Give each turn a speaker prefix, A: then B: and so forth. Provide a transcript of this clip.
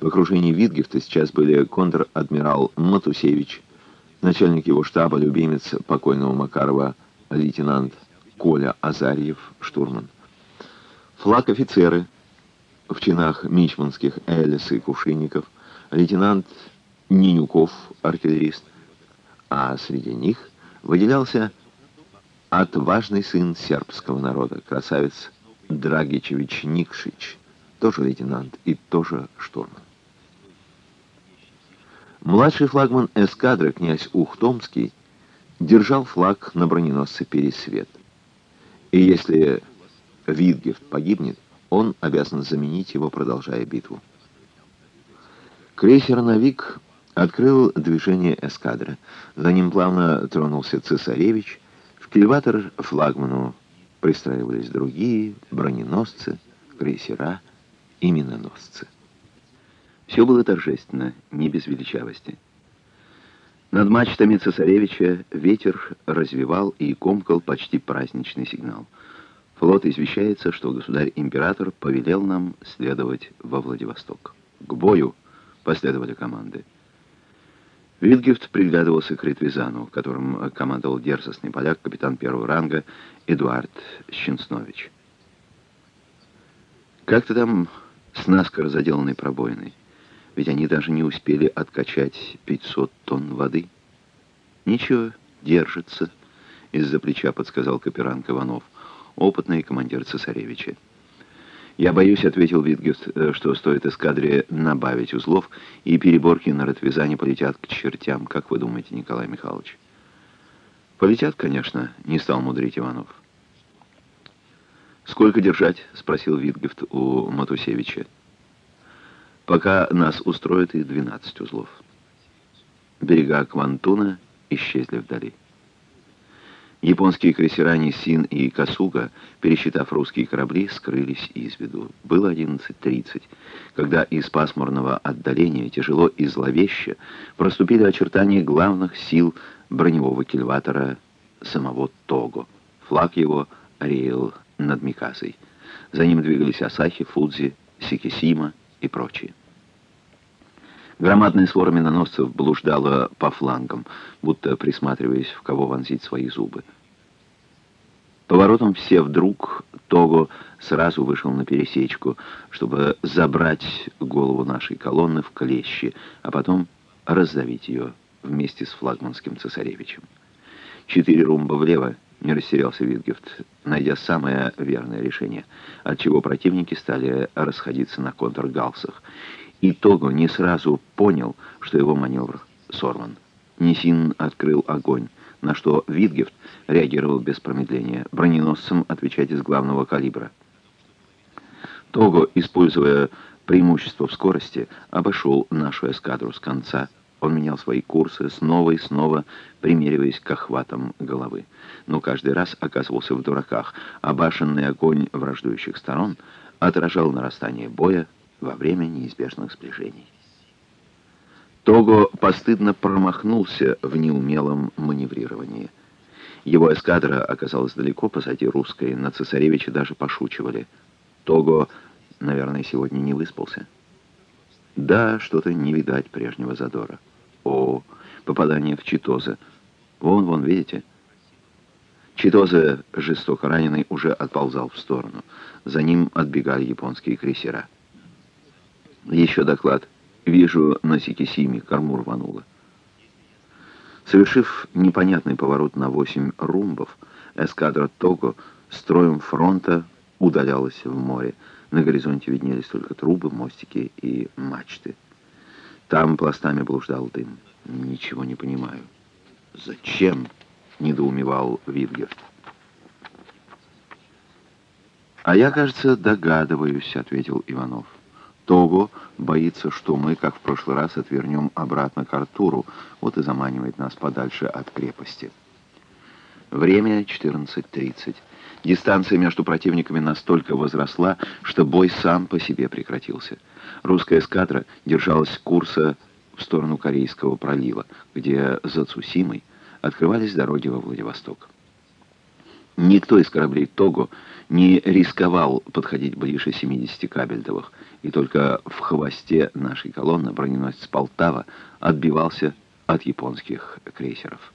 A: В окружении Витгефта сейчас были контр-адмирал Матусевич, начальник его штаба, любимец покойного Макарова, лейтенант Коля Азарьев, штурман. Флаг офицеры в чинах мичманских Элис и Кувшинников, лейтенант Нинюков, артиллерист, а среди них выделялся отважный сын сербского народа, красавец Драгичевич Никшич, тоже лейтенант и тоже штурман. Младший флагман эскадры, князь Ухтомский, держал флаг на броненосце «Пересвет». И если Витгефт погибнет, он обязан заменить его, продолжая битву. Крейсер «Навик» открыл движение эскадры. За ним плавно тронулся цесаревич. В кильватор флагману пристраивались другие броненосцы, крейсера и миноносцы. Все было торжественно, не без величавости. Над мачтами цесаревича ветер развивал и комкал почти праздничный сигнал. Флот извещается, что государь-император повелел нам следовать во Владивосток. «К бою!» — последовали команды. Витгефт приглядывался к Ритвизану, которым командовал дерзостный поляк, капитан первого ранга Эдуард Щенснович. «Как ты там с наскоро заделанной пробоиной?» Ведь они даже не успели откачать 500 тонн воды. Ничего, держится, из-за плеча подсказал Каперанг Иванов, опытный командир цесаревича. «Я боюсь», — ответил Витгефт, — «что стоит эскадре набавить узлов, и переборки на Ратвизане полетят к чертям. Как вы думаете, Николай Михайлович?» «Полетят, конечно», — не стал мудрить Иванов. «Сколько держать?» — спросил Витгефт у Матусевича пока нас устроит и 12 узлов. Берега Квантуна исчезли вдали. Японские крейсера Нисин и Касуга, пересчитав русские корабли, скрылись из виду. Было 11.30, когда из пасмурного отдаления, тяжело и зловеще, проступили очертания главных сил броневого кильватора самого Того. Флаг его реял над Микасой. За ним двигались Асахи, Фудзи, Сикисима и прочие. Громадная свора миноносцев блуждала по флангам, будто присматриваясь, в кого вонзить свои зубы. Поворотом все вдруг Того сразу вышел на пересечку, чтобы забрать голову нашей колонны в клещи, а потом раздавить ее вместе с флагманским цесаревичем. Четыре румба влево, не растерялся Витгефт, найдя самое верное решение, отчего противники стали расходиться на контргалсах. И Того не сразу понял, что его маневр сорван. Нисин открыл огонь, на что Витгефт реагировал без промедления, броненосцем отвечать из главного калибра. Того, используя преимущество в скорости, обошел нашу эскадру с конца. Он менял свои курсы, снова и снова примериваясь к охватам головы. Но каждый раз оказывался в дураках, а огонь враждующих сторон отражал нарастание боя, во время неизбежных сближений. Того постыдно промахнулся в неумелом маневрировании. Его эскадра оказалась далеко позади русской, на цесаревича даже пошучивали. Того, наверное, сегодня не выспался. Да, что-то не видать прежнего задора. О, попадание в Читоза. Вон, вон, видите? Читоза, жестоко раненый, уже отползал в сторону. За ним отбегали японские крейсера. Еще доклад. Вижу, на Сикисиме корму рвануло. Совершив непонятный поворот на восемь румбов, эскадра Того строем фронта удалялась в море. На горизонте виднелись только трубы, мостики и мачты. Там пластами блуждал дым. Ничего не понимаю. «Зачем?» — недоумевал Витгер. «А я, кажется, догадываюсь», — ответил Иванов. Того боится, что мы, как в прошлый раз, отвернем обратно к Артуру, вот и заманивает нас подальше от крепости. Время 14.30. Дистанция между противниками настолько возросла, что бой сам по себе прекратился. Русская эскадра держалась курса в сторону Корейского пролива, где за Цусимой открывались дороги во Владивосток. Никто из кораблей Того не рисковал подходить ближе 70 кабельтовых, и только в хвосте нашей колонны броненосец Полтава отбивался от японских крейсеров.